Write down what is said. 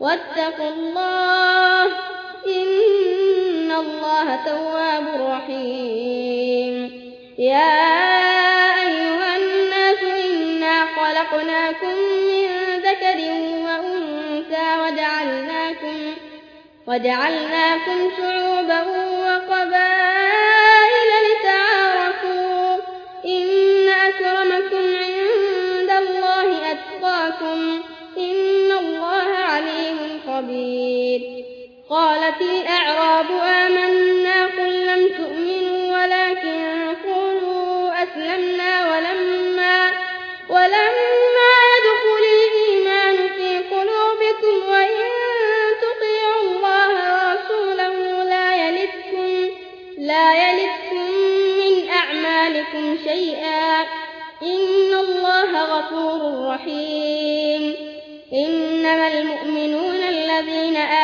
واتقوا الله إن الله تواب رحيم. يا أيها الناس إنا خلقناكم من ذكر وأنثى وجعلناكم, وجعلناكم شعوبا وقبائل قالت الأعراب آمنا قل لم تؤمنوا ولكن قولوا أسلمنا ولما, ولما يدخل الإيمان في قلوبكم وإن تطيعوا الله ورسوله لا يلدكم, لا يلدكم من أعمالكم شيئا إن الله غفور رحيم إنما المؤمنون الذين آمنوا